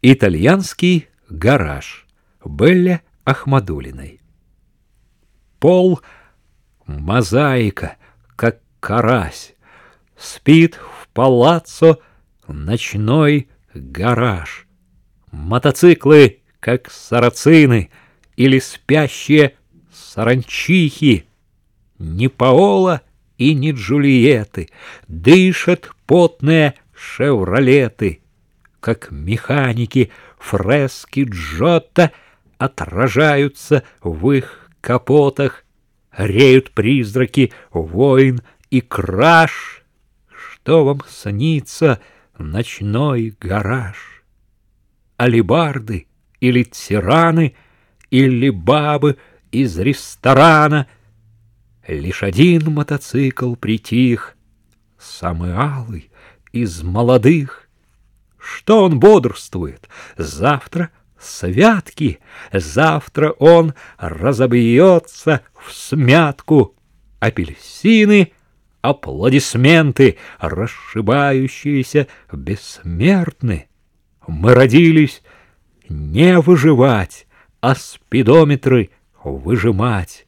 Итальянский гараж Белля Ахмадулиной. Пол — мозаика, как карась, Спит в палаццо ночной гараж. Мотоциклы, как сарацины, Или спящие саранчихи. Ни Паола и ни Джульетты Дышат потные шевролеты, Как механики фрески Джотто Отражаются в их капотах, Реют призраки войн и краж. Что вам снится ночной гараж? Алибарды или тираны, Или бабы из ресторана. Лишь один мотоцикл притих, Самый алый из молодых. Что он бодрствует? Завтра святки, завтра он разобьется в смятку. Апельсины, аплодисменты, расшибающиеся бессмертны. Мы родились не выживать, а спидометры выжимать.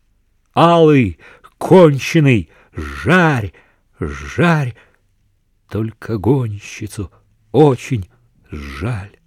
Алый, конченый, жарь, жарь, только гонщицу очень жаль.